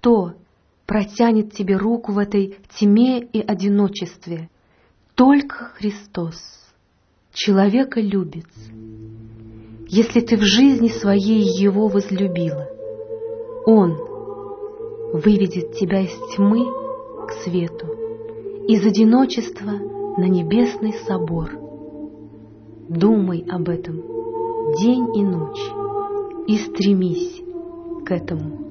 кто протянет тебе руку в этой тьме и одиночестве? Только Христос, человека-любец. Если ты в жизни своей Его возлюбила, Он выведет тебя из тьмы к свету, из одиночества на небесный собор. Думай об этом день и ночь и стремись к этому.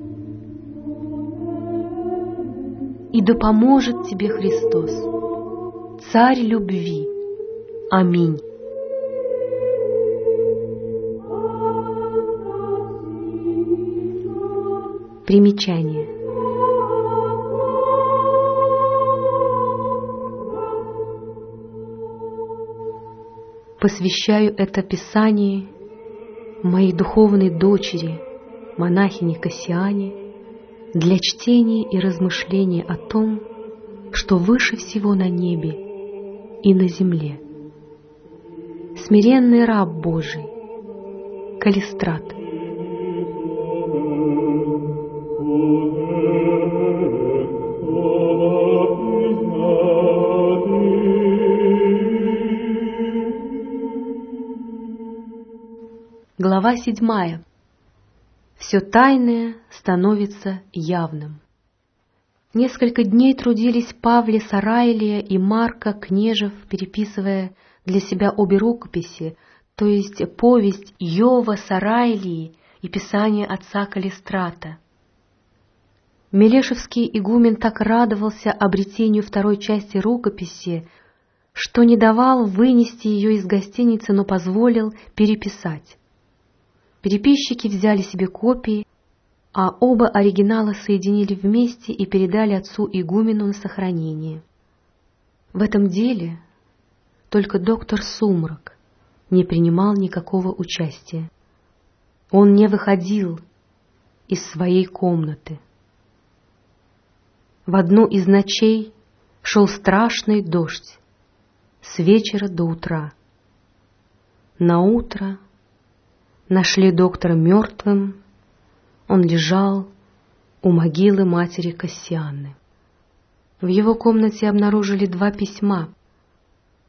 И да поможет тебе Христос, Царь любви. Аминь. Примечание. Посвящаю это Писание моей духовной дочери, монахине Кассиане, для чтения и размышления о том, что выше всего на небе и на земле. Смиренный раб Божий, Калистрат. Глава седьмая. Все тайное становится явным. Несколько дней трудились Павле Сарайлия и Марка Кнежев, переписывая для себя обе рукописи, то есть повесть Йова Сарайлии и писание отца Калистрата. Мелешевский игумен так радовался обретению второй части рукописи, что не давал вынести ее из гостиницы, но позволил переписать. Переписчики взяли себе копии, а оба оригинала соединили вместе и передали отцу игумену на сохранение. В этом деле только доктор Сумрак не принимал никакого участия. Он не выходил из своей комнаты. В одну из ночей шел страшный дождь с вечера до утра. На утро Нашли доктора мертвым. Он лежал у могилы матери Кассианны. В его комнате обнаружили два письма.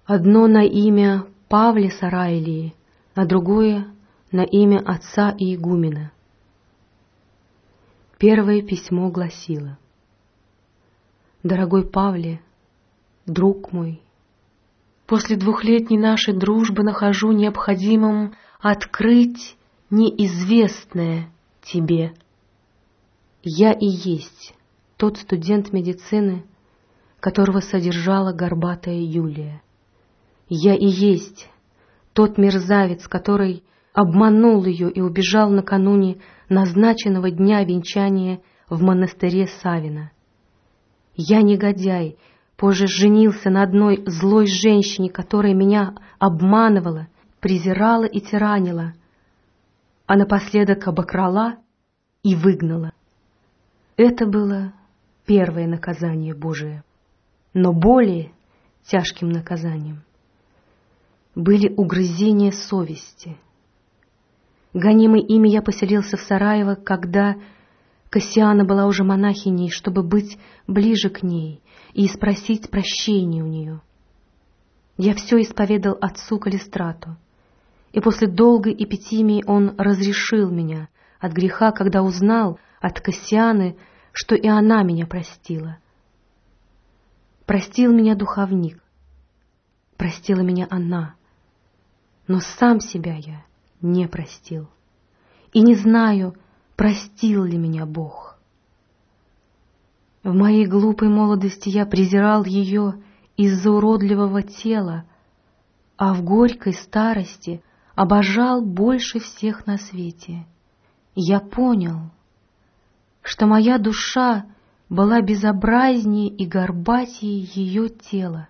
Одно на имя Павля Сарайлии, а другое на имя отца и игумена. Первое письмо гласило «Дорогой Павле, друг мой, после двухлетней нашей дружбы нахожу необходимым открыть неизвестное тебе. Я и есть тот студент медицины, которого содержала горбатая Юлия. Я и есть тот мерзавец, который обманул ее и убежал накануне назначенного дня венчания в монастыре Савина. Я негодяй, позже женился на одной злой женщине, которая меня обманывала презирала и тиранила, а напоследок обокрала и выгнала. Это было первое наказание Божие, но более тяжким наказанием были угрызения совести. Гонимый ими я поселился в Сараево, когда Кассиана была уже монахиней, чтобы быть ближе к ней и спросить прощения у нее. Я все исповедал отцу Калистрату и после долгой эпитимии он разрешил меня от греха, когда узнал от Кассианы, что и она меня простила. Простил меня духовник, простила меня она, но сам себя я не простил. И не знаю, простил ли меня Бог. В моей глупой молодости я презирал ее из-за уродливого тела, а в горькой старости — обожал больше всех на свете. Я понял, что моя душа была безобразнее и горбатее ее тела.